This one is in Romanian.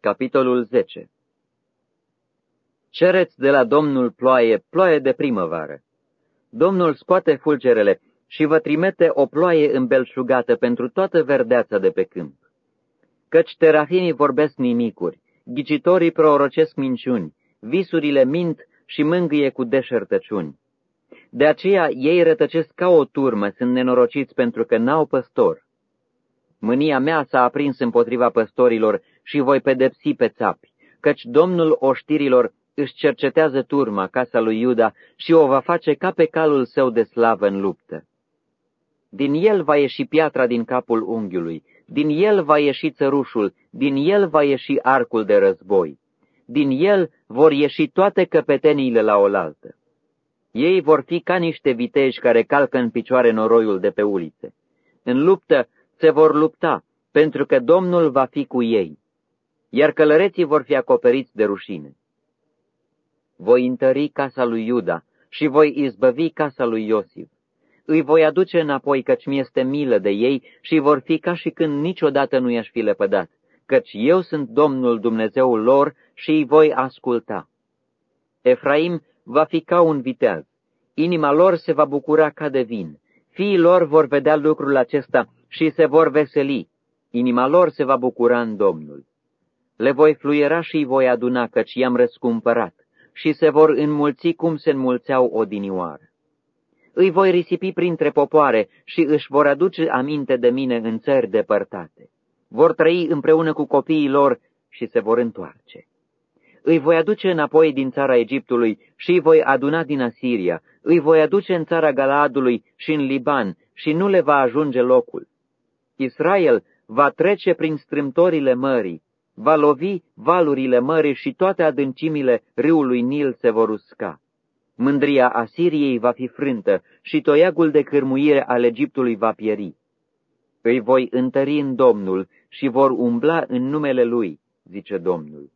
Capitolul 10 Cereți de la Domnul ploaie, ploaie de primăvară. Domnul scoate fulgerele și vă trimite o ploaie îmbelșugată pentru toată verdeața de pe câmp. Căci terahinii vorbesc nimicuri, ghicitorii prorocesc minciuni, visurile mint și mângâie cu deșertăciuni. De aceea ei rătăcesc ca o turmă, sunt nenorociți pentru că n-au păstor. Mânia mea s-a aprins împotriva păstorilor și voi pedepsi pe țapi, căci Domnul oștirilor își cercetează turma, casa lui Iuda, și o va face ca pe calul său de slavă în luptă. Din el va ieși piatra din capul unghiului, din el va ieși țărușul, din el va ieși arcul de război. Din el vor ieși toate căpeteniile la oaltă. Ei vor fi ca niște viteji care calcă în picioare noroiul de pe ulițe. În luptă se vor lupta, pentru că Domnul va fi cu ei, iar călăreții vor fi acoperiți de rușine. Voi întări casa lui Iuda și voi izbăvi casa lui Iosif. Îi voi aduce înapoi, căci mi-este milă de ei și vor fi ca și când niciodată nu i-aș fi lepădat, căci eu sunt Domnul Dumnezeul lor și îi voi asculta. Efraim va fi ca un viteaz, inima lor se va bucura ca de vin, fiii lor vor vedea lucrul acesta și se vor veseli, inima lor se va bucura în Domnul. Le voi fluiera și îi voi aduna, căci i-am răscumpărat, și se vor înmulți cum se înmulțeau odinioară. Îi voi risipi printre popoare și își vor aduce aminte de mine în țări depărtate. Vor trăi împreună cu copiii lor și se vor întoarce. Îi voi aduce înapoi din țara Egiptului și îi voi aduna din Asiria, îi voi aduce în țara Galaadului și în Liban și nu le va ajunge locul. Israel va trece prin strâmtorile mării, va lovi valurile mării și toate adâncimile râului Nil se vor usca. Mândria Asiriei va fi frântă și toiagul de cârmuire al Egiptului va pieri. Îi voi întări în Domnul și vor umbla în numele Lui, zice Domnul.